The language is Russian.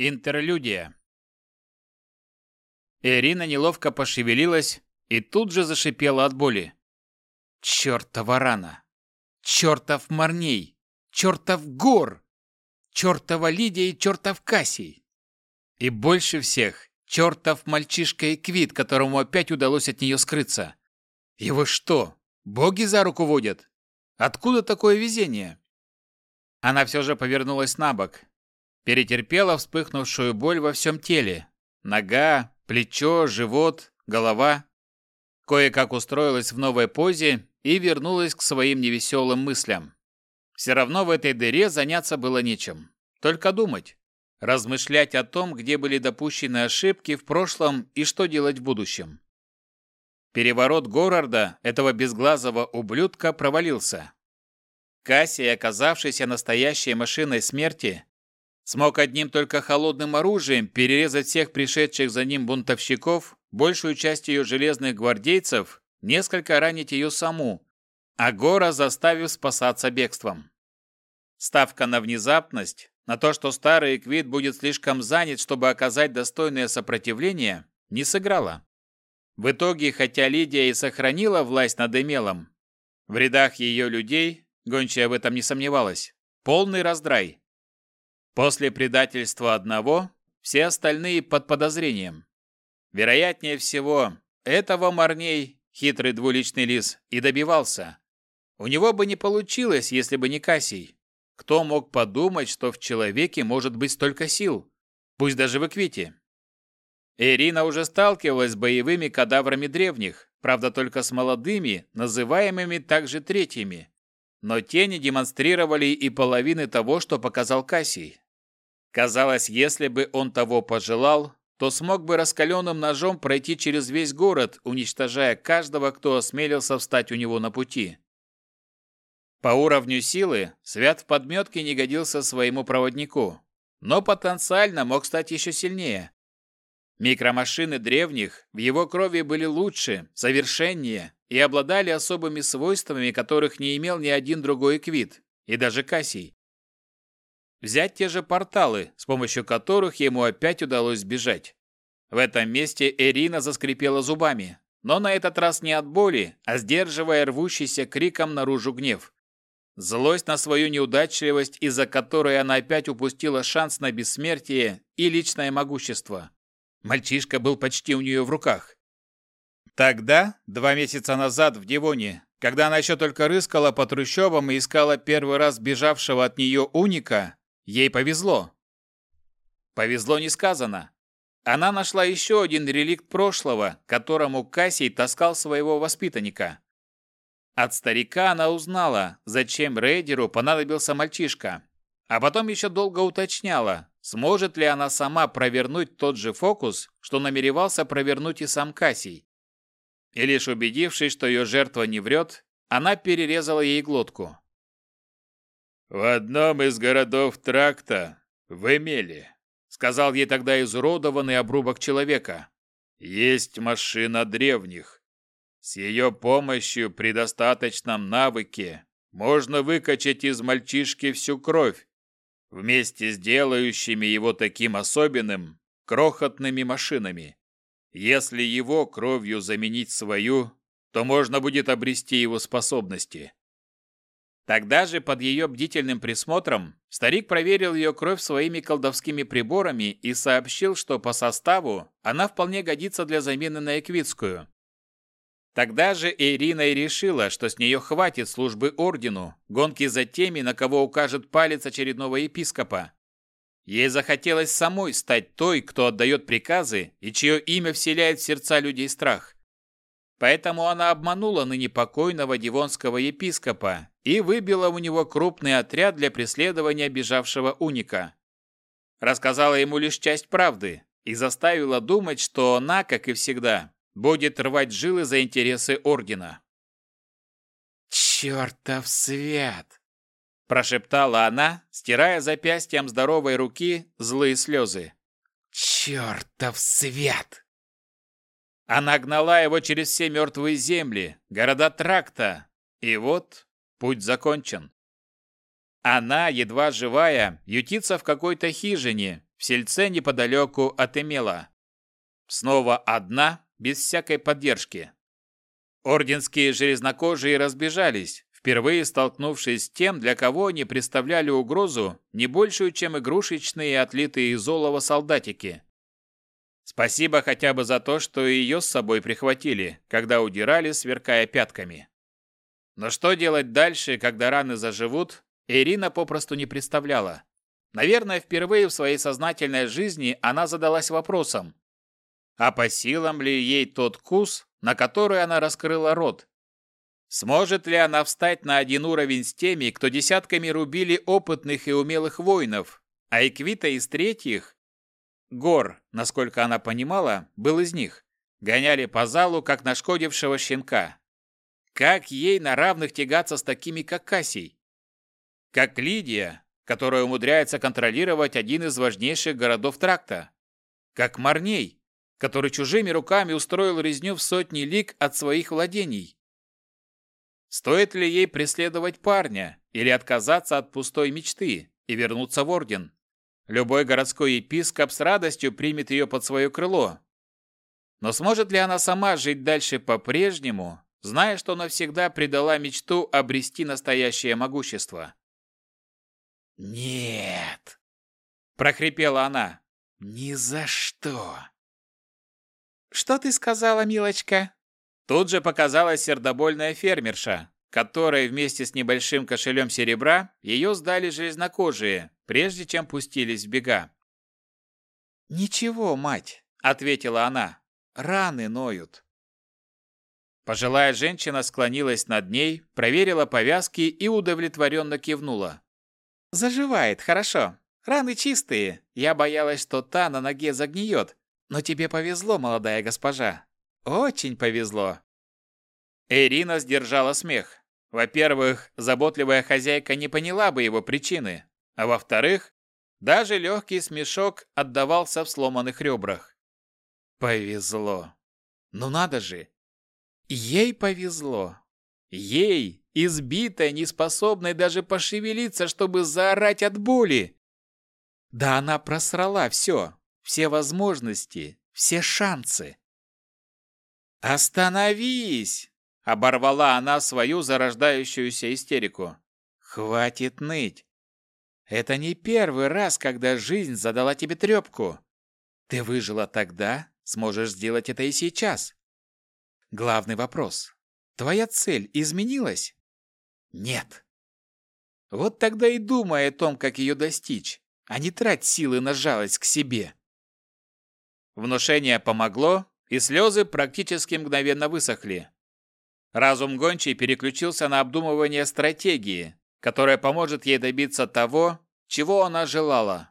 Интерлюдия. Ирина неловко пошевелилась и тут же зашипела от боли. Чёртова рана! Чёртов Марней! Чёртов Гор! Чёртова Лидия и чёртов Кассий! И больше всех чёртов мальчишка Эквит, которому опять удалось от неё скрыться. Его что, боги за руку водят? Откуда такое везение? Она все же повернулась на бок. Перетерпела вспыхнувшую боль во всем теле. Нога, плечо, живот, голова. Кое-как устроилась в новой позе и вернулась к своим невеселым мыслям. Все равно в этой дыре заняться было нечем. Только думать. Размышлять о том, где были допущены ошибки в прошлом и что делать в будущем. Переворот Горарда, этого безглазого ублюдка, провалился. Кассий, оказавшийся настоящей машиной смерти, смог одним только холодным оружием перерезать всех пришедших за ним бунтовщиков, большую часть ее железных гвардейцев, несколько ранить ее саму, а Гора заставив спасаться бегством. Ставка на внезапность, на то, что старый Эквит будет слишком занят, чтобы оказать достойное сопротивление, не сыграла. В итоге, хотя Лидия и сохранила власть над Эмелом, в рядах ее людей Гончая в этом не сомневалась. Полный раздрай. После предательства одного, все остальные под подозрением. Вероятнее всего, этого Марней, хитрый двуличный лис, и добивался. У него бы не получилось, если бы не Кассий. Кто мог подумать, что в человеке может быть столько сил? Пусть даже в Эквите. Ирина уже сталкивалась с боевыми кадаврами древних, правда только с молодыми, называемыми также третьими но те не демонстрировали и половины того, что показал Кассий. Казалось, если бы он того пожелал, то смог бы раскаленным ножом пройти через весь город, уничтожая каждого, кто осмелился встать у него на пути. По уровню силы Свят в подметке не годился своему проводнику, но потенциально мог стать еще сильнее. Микромашины древних в его крови были лучше, совершеннее, и обладали особыми свойствами, которых не имел ни один другой эквит, и даже Кассий. Взять те же порталы, с помощью которых ему опять удалось сбежать. В этом месте Эрина заскрипела зубами, но на этот раз не от боли, а сдерживая рвущийся криком наружу гнев. Злость на свою неудачливость, из-за которой она опять упустила шанс на бессмертие и личное могущество. Мальчишка был почти у нее в руках. Тогда, два месяца назад в Дивоне, когда она еще только рыскала по трущобам и искала первый раз бежавшего от нее уника, ей повезло. Повезло не сказано. Она нашла еще один реликт прошлого, которому Кассий таскал своего воспитанника. От старика она узнала, зачем рейдеру понадобился мальчишка, а потом еще долго уточняла, сможет ли она сама провернуть тот же фокус, что намеревался провернуть и сам Кассий. И лишь убедившись, что ее жертва не врет, она перерезала ей глотку. «В одном из городов тракта, в Эмеле», — сказал ей тогда изуродованный обрубок человека, — «есть машина древних. С ее помощью при достаточном навыке можно выкачать из мальчишки всю кровь, вместе с делающими его таким особенным крохотными машинами. Если его кровью заменить свою, то можно будет обрести его способности. Тогда же под ее бдительным присмотром старик проверил ее кровь своими колдовскими приборами и сообщил, что по составу она вполне годится для замены на эквитскую. Тогда же Ирина и решила, что с нее хватит службы ордену, гонки за теми, на кого укажет палец очередного епископа. Ей захотелось самой стать той, кто отдает приказы и чье имя вселяет в сердца людей страх. Поэтому она обманула ныне покойного дивонского епископа и выбила у него крупный отряд для преследования бежавшего уника. Рассказала ему лишь часть правды и заставила думать, что она, как и всегда, будет рвать жилы за интересы ордена. «Чертов свят!» Прошептала она, стирая запястьем здоровой руки злые слезы. «Чертов свет!» Она гнала его через все мертвые земли, города тракта. И вот путь закончен. Она, едва живая, ютится в какой-то хижине, в сельце неподалеку от Эмела. Снова одна, без всякой поддержки. Орденские железнокожие разбежались, впервые столкнувшись с тем, для кого они представляли угрозу не большую, чем игрушечные отлитые из олова солдатики. Спасибо хотя бы за то, что ее с собой прихватили, когда удирали, сверкая пятками. Но что делать дальше, когда раны заживут, Ирина попросту не представляла. Наверное, впервые в своей сознательной жизни она задалась вопросом, а по силам ли ей тот кус, на который она раскрыла рот? Сможет ли она встать на один уровень с теми, кто десятками рубили опытных и умелых воинов, а Эквита из третьих? Гор, насколько она понимала, был из них. Гоняли по залу, как нашкодившего щенка. Как ей на равных тягаться с такими, как Кассий? как Лидия, которая умудряется контролировать один из важнейших городов тракта, как Марней, который чужими руками устроил резню в сотни лиг от своих владений. Стоит ли ей преследовать парня или отказаться от пустой мечты и вернуться в орден? Любой городской епископ с радостью примет ее под свое крыло. Но сможет ли она сама жить дальше по-прежнему, зная, что навсегда предала мечту обрести настоящее могущество? «Нет!» – прохрипела она. «Ни за что!» «Что ты сказала, милочка?» Тут же показалась сердобольная фермерша, которой вместе с небольшим кошелем серебра ее сдали железнокожие, прежде чем пустились в бега. «Ничего, мать», — ответила она, — «раны ноют». Пожилая женщина склонилась над ней, проверила повязки и удовлетворенно кивнула. Заживает, хорошо. Раны чистые. Я боялась, что та на ноге загниет. Но тебе повезло, молодая госпожа. Очень повезло. Ирина сдержала смех. Во-первых, заботливая хозяйка не поняла бы его причины. А во-вторых, даже легкий смешок отдавался в сломанных ребрах. Повезло. Ну надо же. Ей повезло. Ей, избитой, неспособной даже пошевелиться, чтобы заорать от боли. Да она просрала все, все возможности, все шансы. «Остановись!» – оборвала она свою зарождающуюся истерику. «Хватит ныть! Это не первый раз, когда жизнь задала тебе трепку. Ты выжила тогда, сможешь сделать это и сейчас. Главный вопрос. Твоя цель изменилась? Нет. Вот тогда и думай о том, как ее достичь, а не трать силы на жалость к себе. Внушение помогло, и слезы практически мгновенно высохли. Разум гончей переключился на обдумывание стратегии, которая поможет ей добиться того, чего она желала.